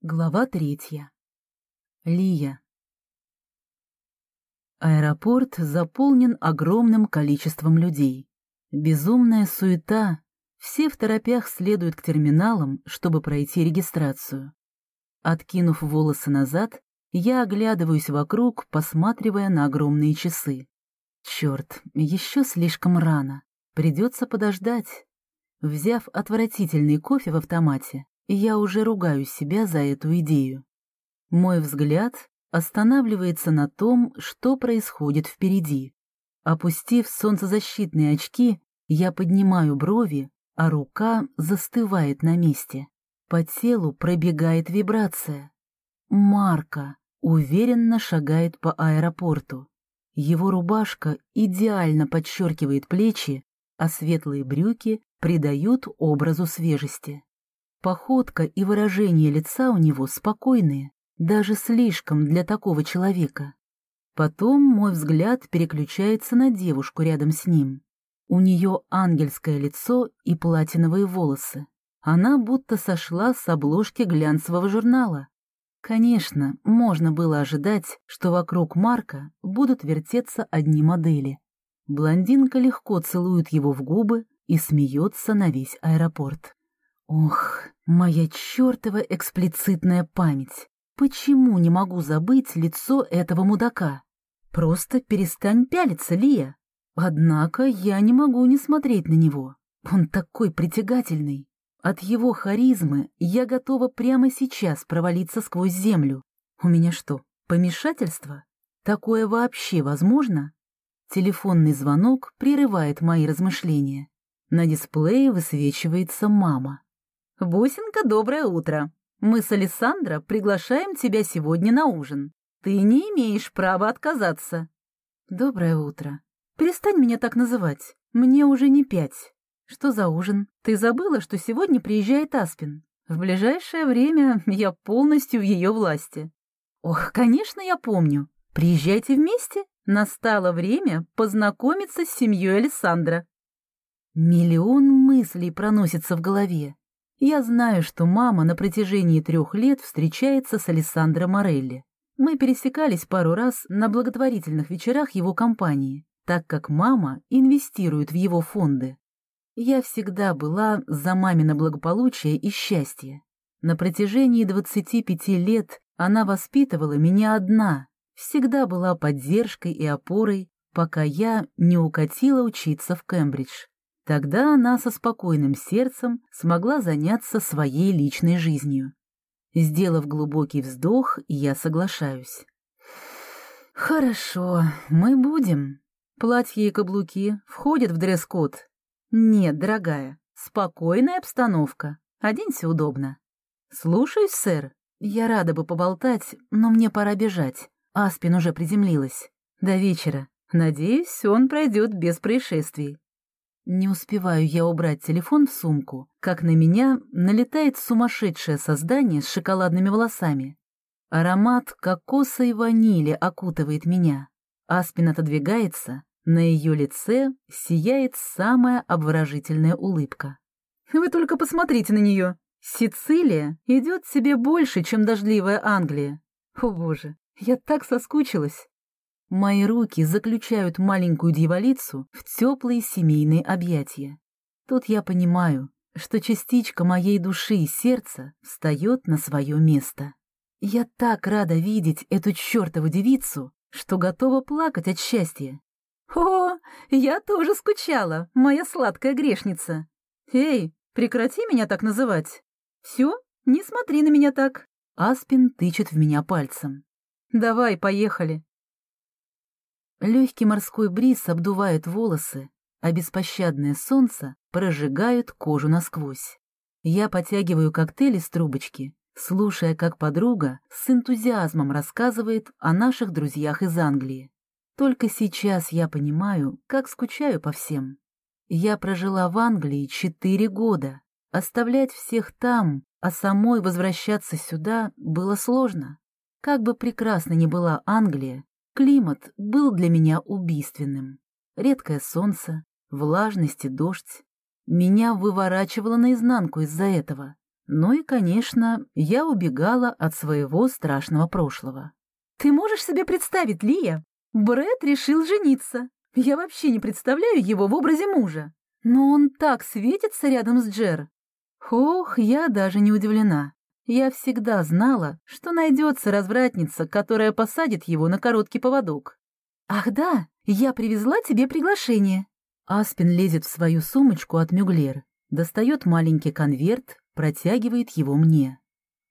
Глава третья. Лия. Аэропорт заполнен огромным количеством людей. Безумная суета. Все в торопях следуют к терминалам, чтобы пройти регистрацию. Откинув волосы назад, я оглядываюсь вокруг, посматривая на огромные часы. Черт, еще слишком рано. Придется подождать. Взяв отвратительный кофе в автомате, я уже ругаю себя за эту идею. Мой взгляд останавливается на том, что происходит впереди. Опустив солнцезащитные очки, я поднимаю брови, а рука застывает на месте. По телу пробегает вибрация. Марка уверенно шагает по аэропорту. Его рубашка идеально подчеркивает плечи, а светлые брюки придают образу свежести. Походка и выражение лица у него спокойные, даже слишком для такого человека. Потом мой взгляд переключается на девушку рядом с ним. У нее ангельское лицо и платиновые волосы. Она будто сошла с обложки глянцевого журнала. Конечно, можно было ожидать, что вокруг Марка будут вертеться одни модели. Блондинка легко целует его в губы и смеется на весь аэропорт. Ох, моя чертова эксплицитная память. Почему не могу забыть лицо этого мудака? Просто перестань пялиться, Лия. Однако я не могу не смотреть на него. Он такой притягательный. От его харизмы я готова прямо сейчас провалиться сквозь землю. У меня что, помешательство? Такое вообще возможно? Телефонный звонок прерывает мои размышления. На дисплее высвечивается мама. «Бусинка, доброе утро. Мы с Александра приглашаем тебя сегодня на ужин. Ты не имеешь права отказаться». «Доброе утро. Перестань меня так называть. Мне уже не пять. Что за ужин? Ты забыла, что сегодня приезжает Аспин? В ближайшее время я полностью в ее власти». «Ох, конечно, я помню. Приезжайте вместе. Настало время познакомиться с семьей Александра». Миллион мыслей проносится в голове. Я знаю, что мама на протяжении трех лет встречается с Алессандро Морелли. Мы пересекались пару раз на благотворительных вечерах его компании, так как мама инвестирует в его фонды. Я всегда была за мамино благополучие и счастье. На протяжении 25 лет она воспитывала меня одна, всегда была поддержкой и опорой, пока я не укатила учиться в Кембридж. Тогда она со спокойным сердцем смогла заняться своей личной жизнью. Сделав глубокий вздох, я соглашаюсь. «Хорошо, мы будем. Платье и каблуки входят в дресс-код. Нет, дорогая, спокойная обстановка. Оденься удобно. Слушаюсь, сэр. Я рада бы поболтать, но мне пора бежать. Аспин уже приземлилась. До вечера. Надеюсь, он пройдет без происшествий. Не успеваю я убрать телефон в сумку, как на меня налетает сумасшедшее создание с шоколадными волосами. Аромат кокоса и ванили окутывает меня. Аспин отодвигается, на ее лице сияет самая обворожительная улыбка. «Вы только посмотрите на нее! Сицилия идет себе больше, чем дождливая Англия. О боже, я так соскучилась!» Мои руки заключают маленькую дьяволицу в теплые семейные объятия. Тут я понимаю, что частичка моей души и сердца встает на свое место. Я так рада видеть эту чертову девицу, что готова плакать от счастья. «О, я тоже скучала, моя сладкая грешница! Эй, прекрати меня так называть! Все, не смотри на меня так!» Аспин тычет в меня пальцем. «Давай, поехали!» Легкий морской бриз обдувает волосы, а беспощадное солнце прожигает кожу насквозь. Я потягиваю коктейль из трубочки, слушая, как подруга с энтузиазмом рассказывает о наших друзьях из Англии. Только сейчас я понимаю, как скучаю по всем. Я прожила в Англии четыре года. Оставлять всех там, а самой возвращаться сюда было сложно. Как бы прекрасна ни была Англия, Климат был для меня убийственным. Редкое солнце, влажность и дождь. Меня выворачивало наизнанку из-за этого. Ну и, конечно, я убегала от своего страшного прошлого. «Ты можешь себе представить, Лия? Брэд решил жениться. Я вообще не представляю его в образе мужа. Но он так светится рядом с Джер. Ох, я даже не удивлена. Я всегда знала, что найдется развратница, которая посадит его на короткий поводок. «Ах да, я привезла тебе приглашение». Аспин лезет в свою сумочку от Мюглер, достает маленький конверт, протягивает его мне.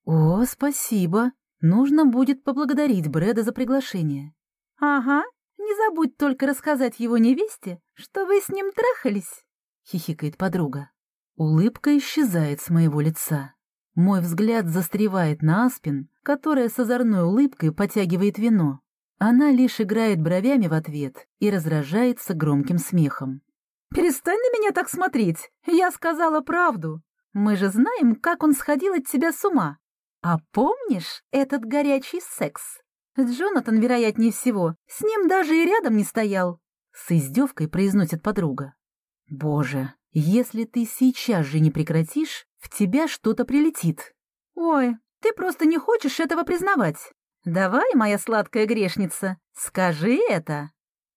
«О, спасибо. Нужно будет поблагодарить Брэда за приглашение». «Ага, не забудь только рассказать его невесте, что вы с ним трахались», — хихикает подруга. Улыбка исчезает с моего лица. Мой взгляд застревает на Аспин, которая с озорной улыбкой потягивает вино. Она лишь играет бровями в ответ и разражается громким смехом. «Перестань на меня так смотреть! Я сказала правду! Мы же знаем, как он сходил от тебя с ума! А помнишь этот горячий секс? Джонатан, вероятнее всего, с ним даже и рядом не стоял!» С издевкой произносит подруга. «Боже, если ты сейчас же не прекратишь, в тебя что-то прилетит. Ой, ты просто не хочешь этого признавать. Давай, моя сладкая грешница, скажи это.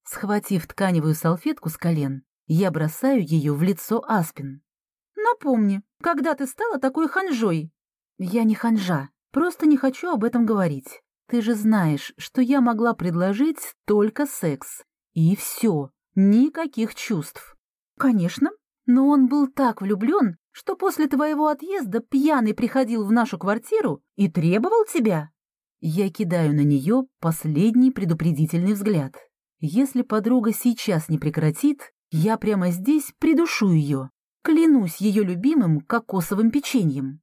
Схватив тканевую салфетку с колен, я бросаю ее в лицо Аспин. Напомни, когда ты стала такой ханжой? Я не ханжа, просто не хочу об этом говорить. Ты же знаешь, что я могла предложить только секс. И все, никаких чувств. Конечно, но он был так влюблен, что после твоего отъезда пьяный приходил в нашу квартиру и требовал тебя?» Я кидаю на нее последний предупредительный взгляд. Если подруга сейчас не прекратит, я прямо здесь придушу ее. Клянусь ее любимым кокосовым печеньем.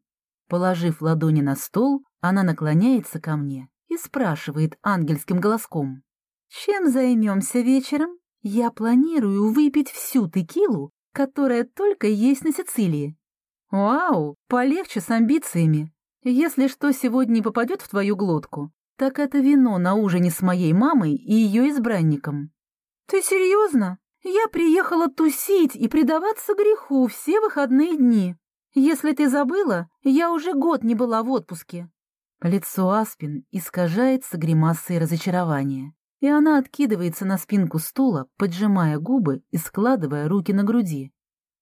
Положив ладони на стол, она наклоняется ко мне и спрашивает ангельским голоском. «Чем займемся вечером? Я планирую выпить всю текилу, которая только есть на Сицилии. Вау, полегче с амбициями. Если что сегодня попадет в твою глотку, так это вино на ужине с моей мамой и ее избранником. Ты серьезно? Я приехала тусить и предаваться греху все выходные дни. Если ты забыла, я уже год не была в отпуске. Лицо Аспин искажается гримасой разочарования, и она откидывается на спинку стула, поджимая губы и складывая руки на груди.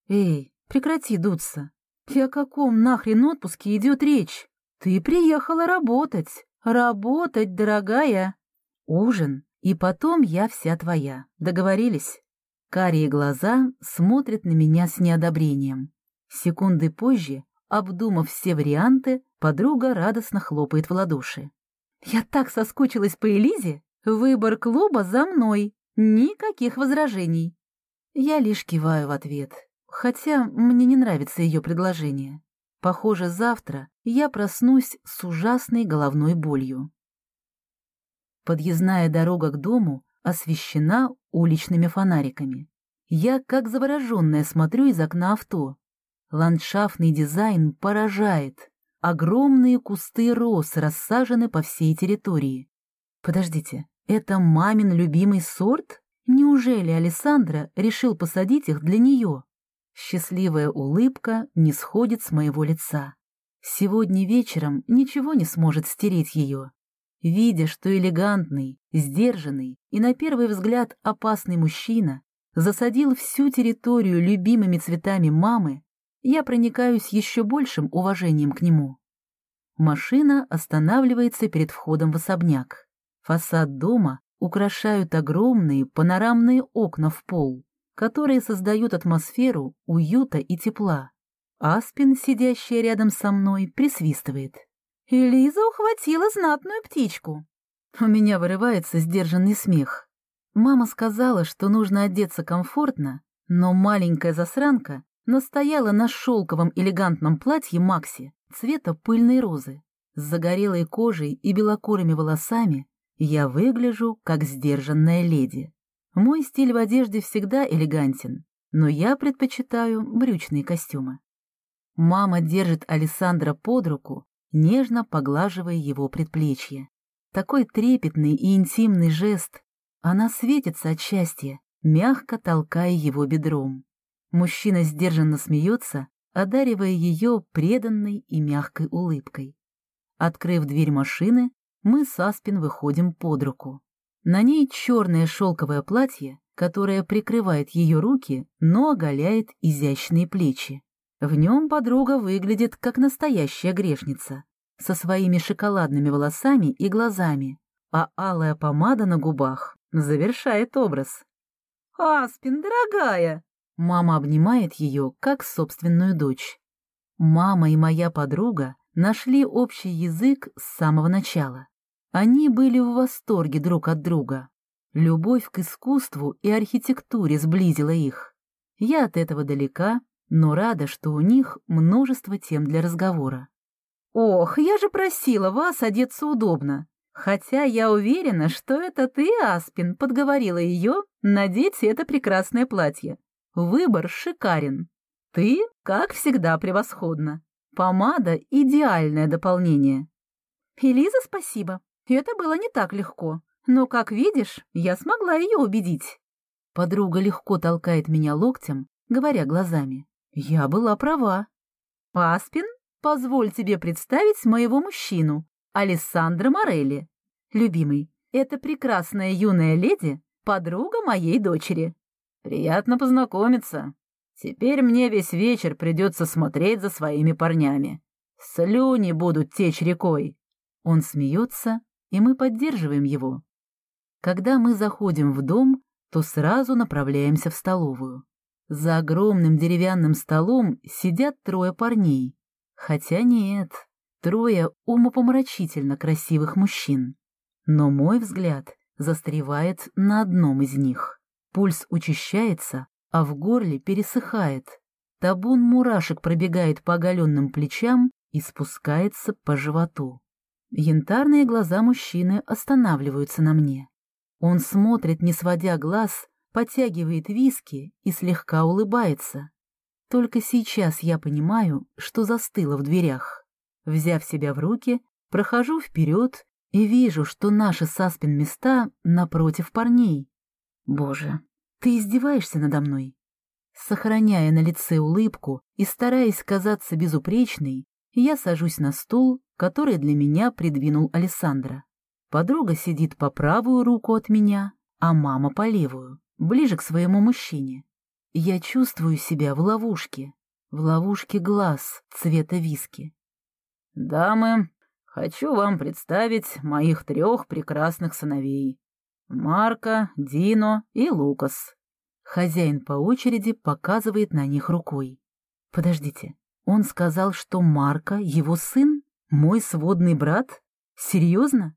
«Эй, прекрати дуться. И о каком нахрен отпуске идет речь? Ты приехала работать. Работать, дорогая. Ужин, и потом я вся твоя. Договорились?» Карие глаза смотрят на меня с неодобрением. Секунды позже, обдумав все варианты, подруга радостно хлопает в ладоши. «Я так соскучилась по Элизе! Выбор клуба за мной! Никаких возражений!» Я лишь киваю в ответ. Хотя мне не нравится ее предложение. Похоже, завтра я проснусь с ужасной головной болью. Подъездная дорога к дому освещена уличными фонариками. Я, как завороженная, смотрю из окна авто. Ландшафтный дизайн поражает. Огромные кусты роз рассажены по всей территории. Подождите, это мамин любимый сорт? Неужели Александра решил посадить их для нее? Счастливая улыбка не сходит с моего лица. Сегодня вечером ничего не сможет стереть ее. Видя, что элегантный, сдержанный и на первый взгляд опасный мужчина засадил всю территорию любимыми цветами мамы, я проникаюсь еще большим уважением к нему. Машина останавливается перед входом в особняк. Фасад дома украшают огромные панорамные окна в пол которые создают атмосферу уюта и тепла. Аспин, сидящая рядом со мной, присвистывает. «Элиза ухватила знатную птичку». У меня вырывается сдержанный смех. Мама сказала, что нужно одеться комфортно, но маленькая засранка настояла на шелковом элегантном платье Макси цвета пыльной розы. С загорелой кожей и белокурыми волосами я выгляжу как сдержанная леди. Мой стиль в одежде всегда элегантен, но я предпочитаю брючные костюмы. Мама держит Александра под руку, нежно поглаживая его предплечье. Такой трепетный и интимный жест. Она светится от счастья, мягко толкая его бедром. Мужчина сдержанно смеется, одаривая ее преданной и мягкой улыбкой. Открыв дверь машины, мы с Аспин выходим под руку. На ней черное шелковое платье, которое прикрывает ее руки, но оголяет изящные плечи. В нем подруга выглядит как настоящая грешница, со своими шоколадными волосами и глазами, а алая помада на губах завершает образ. «Аспин, дорогая!» Мама обнимает ее, как собственную дочь. Мама и моя подруга нашли общий язык с самого начала. Они были в восторге друг от друга. Любовь к искусству и архитектуре сблизила их. Я от этого далека, но рада, что у них множество тем для разговора. «Ох, я же просила вас одеться удобно. Хотя я уверена, что это ты, Аспин, подговорила ее надеть это прекрасное платье. Выбор шикарен. Ты, как всегда, превосходна. Помада — идеальное дополнение». «Элиза, спасибо. Это было не так легко. Но, как видишь, я смогла ее убедить. Подруга легко толкает меня локтем, говоря глазами. Я была права. Аспин, позволь тебе представить моего мужчину, Алессандро Морелли. Любимый, это прекрасная юная леди, подруга моей дочери. Приятно познакомиться. Теперь мне весь вечер придется смотреть за своими парнями. Слюни будут течь рекой. Он смеется, и мы поддерживаем его. Когда мы заходим в дом, то сразу направляемся в столовую. За огромным деревянным столом сидят трое парней. Хотя нет, трое умопомрачительно красивых мужчин. Но мой взгляд застревает на одном из них. Пульс учащается, а в горле пересыхает. Табун мурашек пробегает по оголенным плечам и спускается по животу. Янтарные глаза мужчины останавливаются на мне. Он смотрит, не сводя глаз, подтягивает виски и слегка улыбается. Только сейчас я понимаю, что застыла в дверях. Взяв себя в руки, прохожу вперед и вижу, что наши саспин места напротив парней. Боже, ты издеваешься надо мной? Сохраняя на лице улыбку и стараясь казаться безупречной, я сажусь на стул, который для меня придвинул Александра. Подруга сидит по правую руку от меня, а мама по левую, ближе к своему мужчине. Я чувствую себя в ловушке, в ловушке глаз цвета виски. «Дамы, хочу вам представить моих трех прекрасных сыновей. Марка, Дино и Лукас». Хозяин по очереди показывает на них рукой. «Подождите, он сказал, что Марка — его сын? Мой сводный брат? Серьезно?»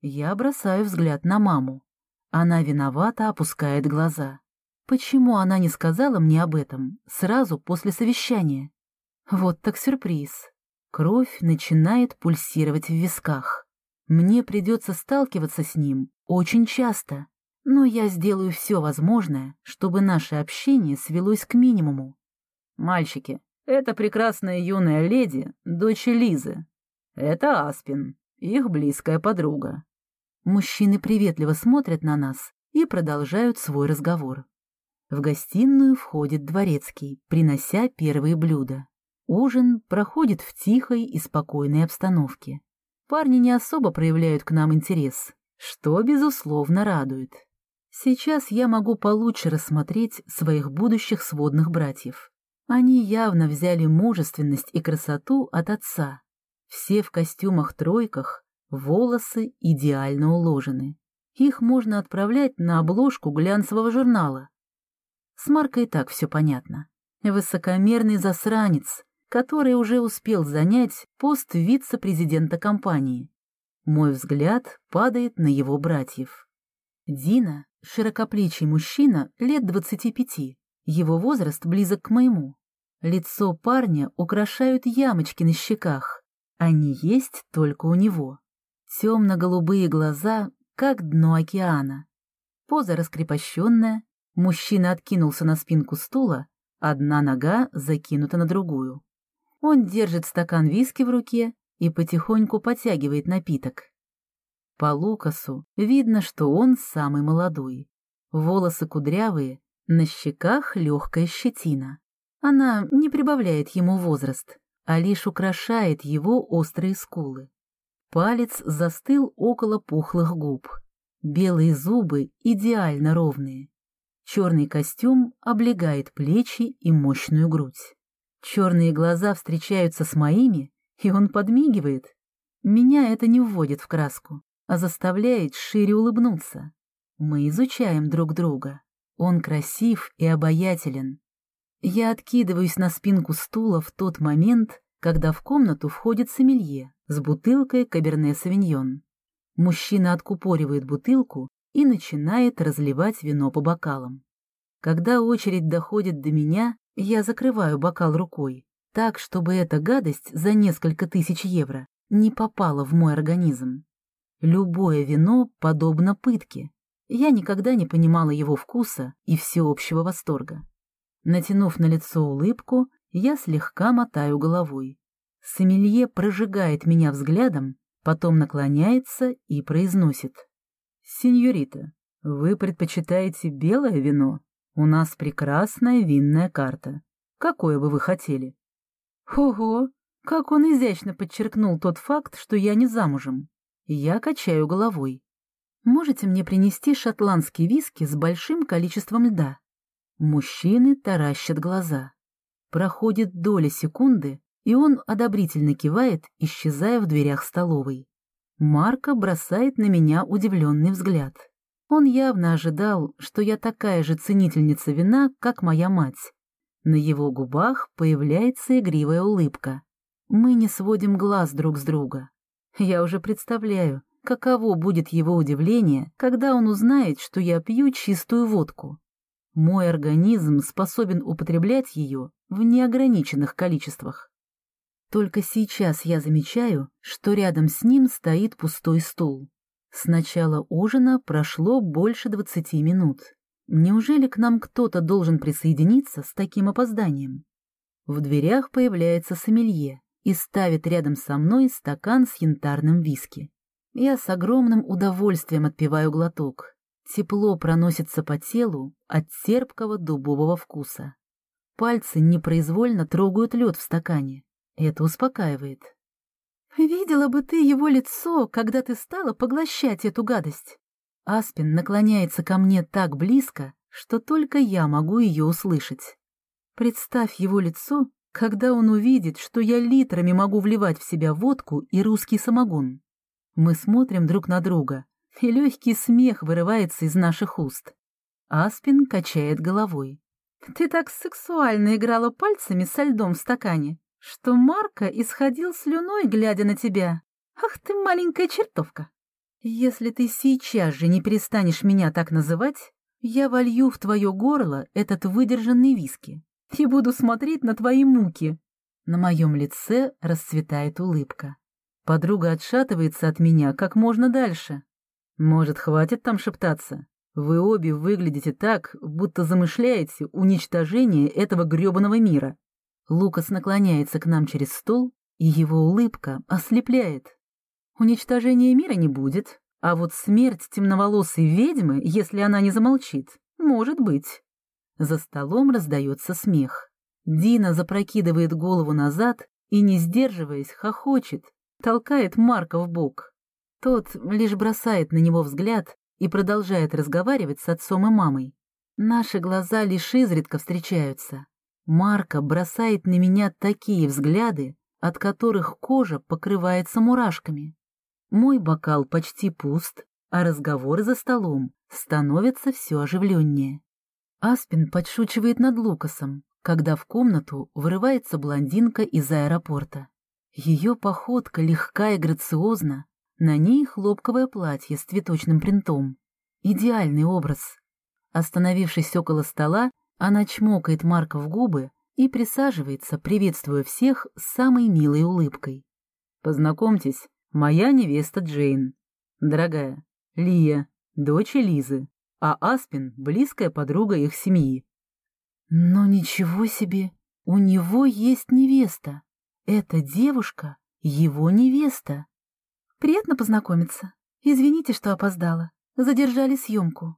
Я бросаю взгляд на маму. Она виновато опускает глаза. Почему она не сказала мне об этом сразу после совещания? Вот так сюрприз. Кровь начинает пульсировать в висках. Мне придется сталкиваться с ним очень часто, но я сделаю все возможное, чтобы наше общение свелось к минимуму. Мальчики, это прекрасная юная леди, дочь Лизы. Это Аспин, их близкая подруга. Мужчины приветливо смотрят на нас и продолжают свой разговор. В гостиную входит дворецкий, принося первые блюда. Ужин проходит в тихой и спокойной обстановке. Парни не особо проявляют к нам интерес, что, безусловно, радует. Сейчас я могу получше рассмотреть своих будущих сводных братьев. Они явно взяли мужественность и красоту от отца. Все в костюмах-тройках, Волосы идеально уложены. Их можно отправлять на обложку глянцевого журнала. С Маркой так все понятно. Высокомерный засранец, который уже успел занять пост вице-президента компании. Мой взгляд падает на его братьев. Дина — широкоплечий мужчина лет двадцати пяти. Его возраст близок к моему. Лицо парня украшают ямочки на щеках. Они есть только у него. Темно-голубые глаза, как дно океана. Поза раскрепощенная, мужчина откинулся на спинку стула, одна нога закинута на другую. Он держит стакан виски в руке и потихоньку потягивает напиток. По Лукасу видно, что он самый молодой. Волосы кудрявые, на щеках легкая щетина. Она не прибавляет ему возраст, а лишь украшает его острые скулы. Палец застыл около пухлых губ. Белые зубы идеально ровные. Черный костюм облегает плечи и мощную грудь. Черные глаза встречаются с моими, и он подмигивает. Меня это не вводит в краску, а заставляет шире улыбнуться. Мы изучаем друг друга. Он красив и обаятелен. Я откидываюсь на спинку стула в тот момент, когда в комнату входит сомелье с бутылкой каберне-савиньон. Мужчина откупоривает бутылку и начинает разливать вино по бокалам. Когда очередь доходит до меня, я закрываю бокал рукой, так, чтобы эта гадость за несколько тысяч евро не попала в мой организм. Любое вино подобно пытке. Я никогда не понимала его вкуса и всеобщего восторга. Натянув на лицо улыбку, я слегка мотаю головой. Сомелье прожигает меня взглядом, потом наклоняется и произносит. «Сеньорита, вы предпочитаете белое вино? У нас прекрасная винная карта. Какое бы вы хотели?» «Ого! Как он изящно подчеркнул тот факт, что я не замужем. Я качаю головой. Можете мне принести шотландский виски с большим количеством льда?» Мужчины таращат глаза. Проходит доля секунды, и он одобрительно кивает, исчезая в дверях столовой. Марко бросает на меня удивленный взгляд. Он явно ожидал, что я такая же ценительница вина, как моя мать. На его губах появляется игривая улыбка. Мы не сводим глаз друг с друга. Я уже представляю, каково будет его удивление, когда он узнает, что я пью чистую водку. Мой организм способен употреблять ее в неограниченных количествах. Только сейчас я замечаю, что рядом с ним стоит пустой стул. С начала ужина прошло больше двадцати минут. Неужели к нам кто-то должен присоединиться с таким опозданием? В дверях появляется сомелье и ставит рядом со мной стакан с янтарным виски. Я с огромным удовольствием отпиваю глоток. Тепло проносится по телу от терпкого дубового вкуса. Пальцы непроизвольно трогают лед в стакане. Это успокаивает. «Видела бы ты его лицо, когда ты стала поглощать эту гадость!» Аспин наклоняется ко мне так близко, что только я могу ее услышать. Представь его лицо, когда он увидит, что я литрами могу вливать в себя водку и русский самогон. Мы смотрим друг на друга, и легкий смех вырывается из наших уст. Аспин качает головой. «Ты так сексуально играла пальцами со льдом в стакане, что Марка исходил слюной, глядя на тебя. Ах ты маленькая чертовка! Если ты сейчас же не перестанешь меня так называть, я волью в твое горло этот выдержанный виски и буду смотреть на твои муки. На моем лице расцветает улыбка. Подруга отшатывается от меня как можно дальше. Может, хватит там шептаться? Вы обе выглядите так, будто замышляете уничтожение этого грёбаного мира. Лукас наклоняется к нам через стол, и его улыбка ослепляет. Уничтожения мира не будет, а вот смерть темноволосой ведьмы, если она не замолчит, может быть. За столом раздается смех. Дина запрокидывает голову назад и, не сдерживаясь, хохочет, толкает Марка в бок. Тот лишь бросает на него взгляд и продолжает разговаривать с отцом и мамой. Наши глаза лишь изредка встречаются. Марка бросает на меня такие взгляды, от которых кожа покрывается мурашками. Мой бокал почти пуст, а разговоры за столом становятся все оживленнее. Аспин подшучивает над Лукасом, когда в комнату вырывается блондинка из аэропорта. Ее походка легка и грациозна, на ней хлопковое платье с цветочным принтом. Идеальный образ. Остановившись около стола, она чмокает Марка в губы и присаживается, приветствуя всех с самой милой улыбкой. «Познакомьтесь, моя невеста Джейн. Дорогая, Лия, дочь Лизы, а Аспин — близкая подруга их семьи». «Но ничего себе! У него есть невеста. Эта девушка — его невеста. Приятно познакомиться. Извините, что опоздала. Задержали съемку».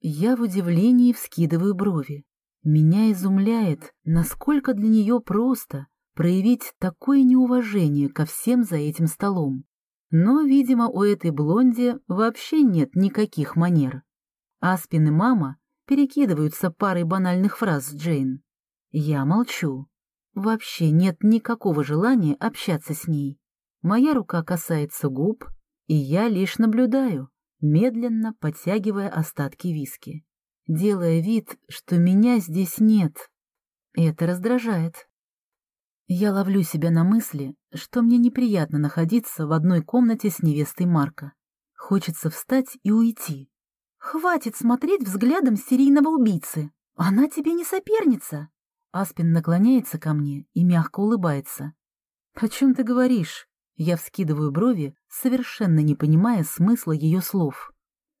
Я в удивлении вскидываю брови. Меня изумляет, насколько для нее просто проявить такое неуважение ко всем за этим столом. Но, видимо, у этой блонди вообще нет никаких манер. Аспин и мама перекидываются парой банальных фраз с Джейн. Я молчу. Вообще нет никакого желания общаться с ней. Моя рука касается губ, и я лишь наблюдаю, медленно подтягивая остатки виски, делая вид, что меня здесь нет. Это раздражает. Я ловлю себя на мысли, что мне неприятно находиться в одной комнате с невестой Марка. Хочется встать и уйти. «Хватит смотреть взглядом серийного убийцы! Она тебе не соперница!» Аспин наклоняется ко мне и мягко улыбается. «О чем ты говоришь?» Я вскидываю брови, совершенно не понимая смысла ее слов.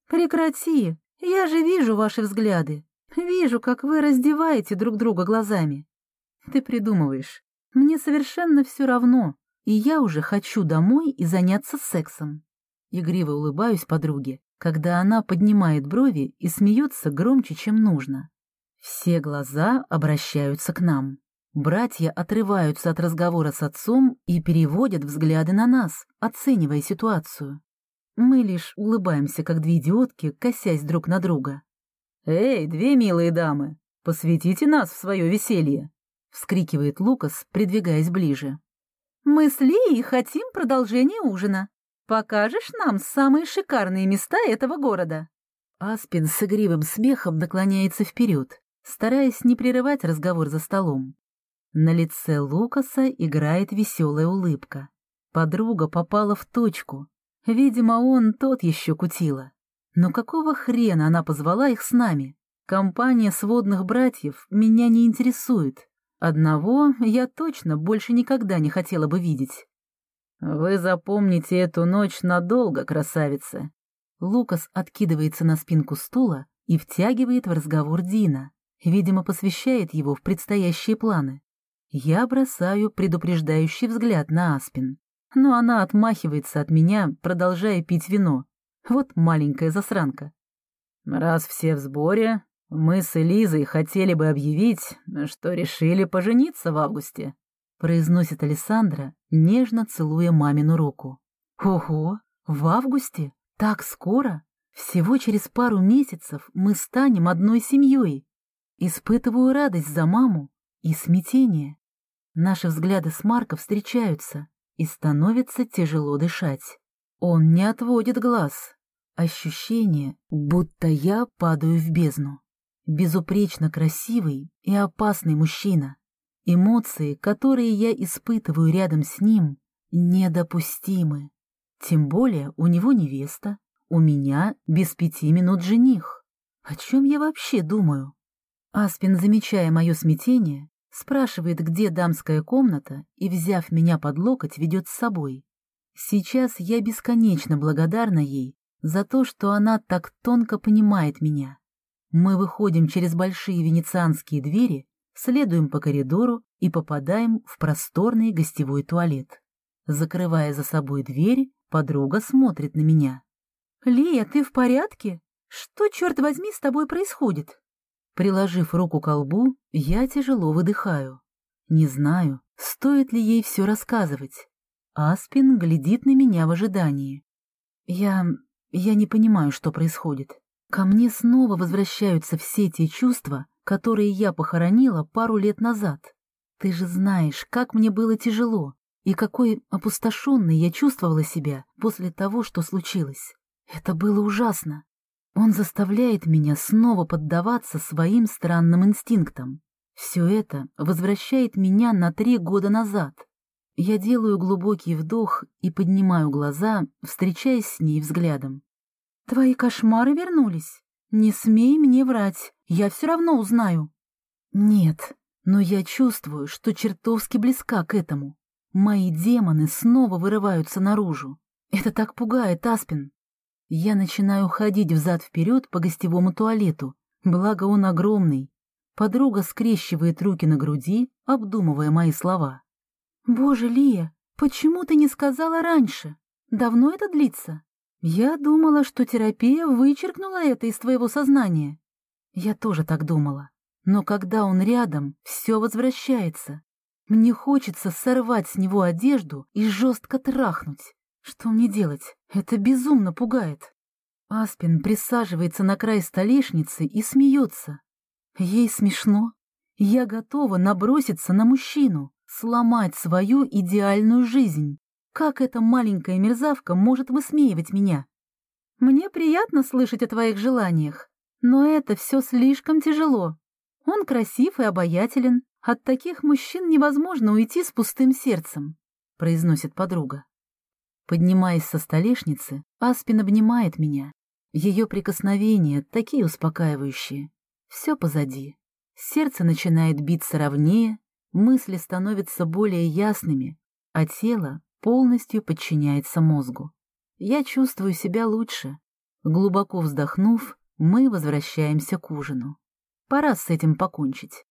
«Прекрати! Я же вижу ваши взгляды. Вижу, как вы раздеваете друг друга глазами. Ты придумываешь. Мне совершенно все равно, и я уже хочу домой и заняться сексом». Игриво улыбаюсь подруге, когда она поднимает брови и смеется громче, чем нужно. Все глаза обращаются к нам. Братья отрываются от разговора с отцом и переводят взгляды на нас, оценивая ситуацию. Мы лишь улыбаемся, как две идиотки, косясь друг на друга. «Эй, две милые дамы, посвятите нас в свое веселье!» — вскрикивает Лукас, придвигаясь ближе. «Мы с Лией хотим продолжения ужина. Покажешь нам самые шикарные места этого города?» Аспин с игривым смехом наклоняется вперед, стараясь не прерывать разговор за столом. На лице Лукаса играет веселая улыбка. Подруга попала в точку. Видимо, он тот еще кутила. Но какого хрена она позвала их с нами? Компания сводных братьев меня не интересует. Одного я точно больше никогда не хотела бы видеть. «Вы запомните эту ночь надолго, красавица!» Лукас откидывается на спинку стула и втягивает в разговор Дина видимо, посвящает его в предстоящие планы. Я бросаю предупреждающий взгляд на Аспин, но она отмахивается от меня, продолжая пить вино. Вот маленькая засранка. Раз все в сборе, мы с Элизой хотели бы объявить, что решили пожениться в августе, произносит Александра, нежно целуя мамину руку. Ого, в августе? Так скоро? Всего через пару месяцев мы станем одной семьей. Испытываю радость за маму и смятение. Наши взгляды с Марко встречаются, и становится тяжело дышать. Он не отводит глаз. Ощущение, будто я падаю в бездну. Безупречно красивый и опасный мужчина. Эмоции, которые я испытываю рядом с ним, недопустимы. Тем более у него невеста, у меня без пяти минут жених. О чем я вообще думаю? Аспин, замечая мое смятение, спрашивает, где дамская комната, и, взяв меня под локоть, ведет с собой. Сейчас я бесконечно благодарна ей за то, что она так тонко понимает меня. Мы выходим через большие венецианские двери, следуем по коридору и попадаем в просторный гостевой туалет. Закрывая за собой дверь, подруга смотрит на меня. «Лия, ты в порядке? Что, черт возьми, с тобой происходит?» Приложив руку к колбу, я тяжело выдыхаю. Не знаю, стоит ли ей все рассказывать. Аспин глядит на меня в ожидании. Я... я не понимаю, что происходит. Ко мне снова возвращаются все те чувства, которые я похоронила пару лет назад. Ты же знаешь, как мне было тяжело и какой опустошенной я чувствовала себя после того, что случилось. Это было ужасно. Он заставляет меня снова поддаваться своим странным инстинктам. Все это возвращает меня на три года назад. Я делаю глубокий вдох и поднимаю глаза, встречаясь с ней взглядом. «Твои кошмары вернулись? Не смей мне врать, я все равно узнаю». «Нет, но я чувствую, что чертовски близка к этому. Мои демоны снова вырываются наружу. Это так пугает, Аспин. Я начинаю ходить взад-вперед по гостевому туалету, благо он огромный. Подруга скрещивает руки на груди, обдумывая мои слова. «Боже, Лия, почему ты не сказала раньше? Давно это длится? Я думала, что терапия вычеркнула это из твоего сознания». Я тоже так думала. Но когда он рядом, все возвращается. Мне хочется сорвать с него одежду и жестко трахнуть. Что мне делать? Это безумно пугает. Аспин присаживается на край столешницы и смеется. Ей смешно. Я готова наброситься на мужчину, сломать свою идеальную жизнь. Как эта маленькая мерзавка может высмеивать меня? Мне приятно слышать о твоих желаниях, но это все слишком тяжело. Он красив и обаятелен. От таких мужчин невозможно уйти с пустым сердцем, — произносит подруга. Поднимаясь со столешницы, Аспин обнимает меня. Ее прикосновения такие успокаивающие. Все позади. Сердце начинает биться ровнее, мысли становятся более ясными, а тело полностью подчиняется мозгу. Я чувствую себя лучше. Глубоко вздохнув, мы возвращаемся к ужину. Пора с этим покончить.